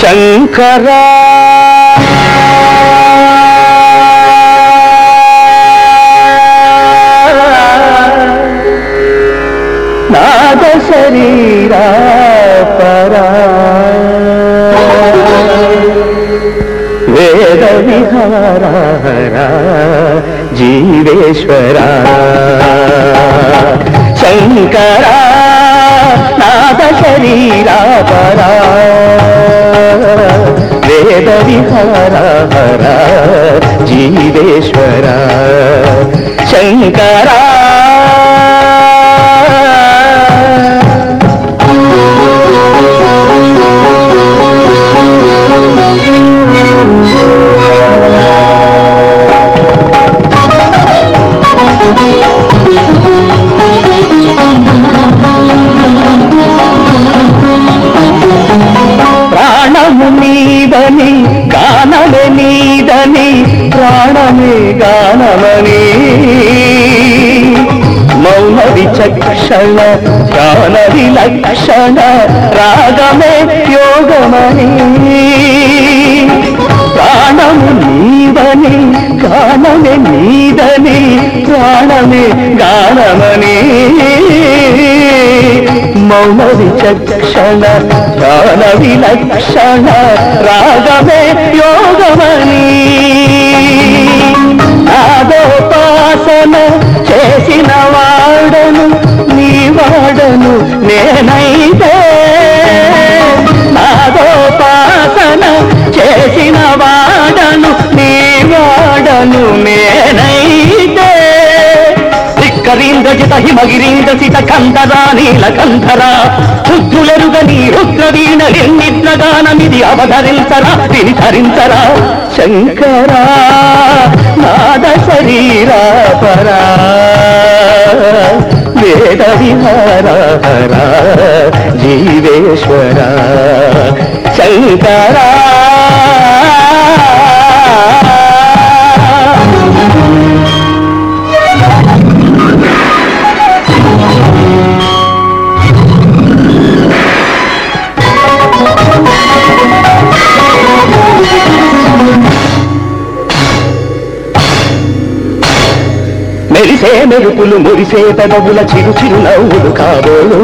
శంకరా. నాద శరీరా పరా. వేద విహారా జీవేశ్వరా. శంకరా నాద శరీరా పరా. వేద విహారా జీవేశ్వరా. శంకరా నీదని గానమే నీదని ప్రాణమే గానమని. మౌన విచక్షణ ధ్యాన విలక్షణ రాగమే యోగమని. ప్రాణము నీదని గానమే నీదని ప్రాణమే గానమని. మౌన విచక్షణ ధ్యాన విలక్షణ రాగమే యోగమని. నాదోపాసన ధిక్కరీంద్రజిత హిమగిరీంద్ర సిత కంధరా నీల కంధరా శుద్ధులెరుగని రుద్రవీణ ఎన్నిద్రగానమిది అవధరించరా తిని ధరించరా శంకరా నాద శరీరా పరా. వేద విహారా జీవేశ్వరా. శంకరా. మెరిసే మెరుపులు మురిసే పెదవుల చిరు చిరు నవ్వులు కాబోలు.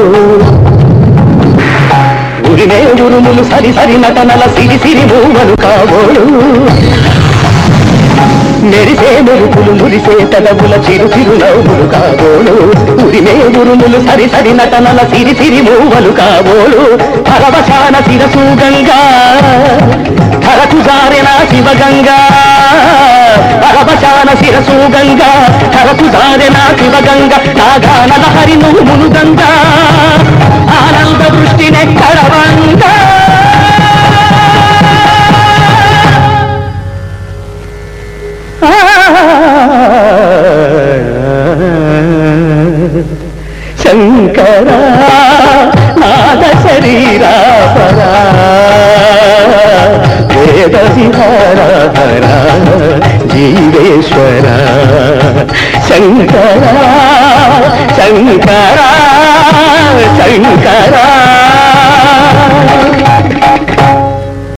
ఉరిమే ఉరుములు సరి సరి నటనల సిరి సిరి మూవలు కాబోలు. మెరిసే మెరుపులు మురిసే పెదవుల చిరు చిరు నవ్వులు కాబోలు. ఉరిమే ఉరుములు సరి సరి నటనల సిరి సిరి మూవలు కాబోలు. పరవశాన శిరసు గంగా ధరకు జారిన శివగంగా పరవశాన శిరసు గంగా ధరకు నా శివగంగ నాగాన హరి నువ్వు మునుగంగా శంకర నాద శరీరా పరా. వేద విహార జీవేశ్వర. శంకర శంకర శంకరా.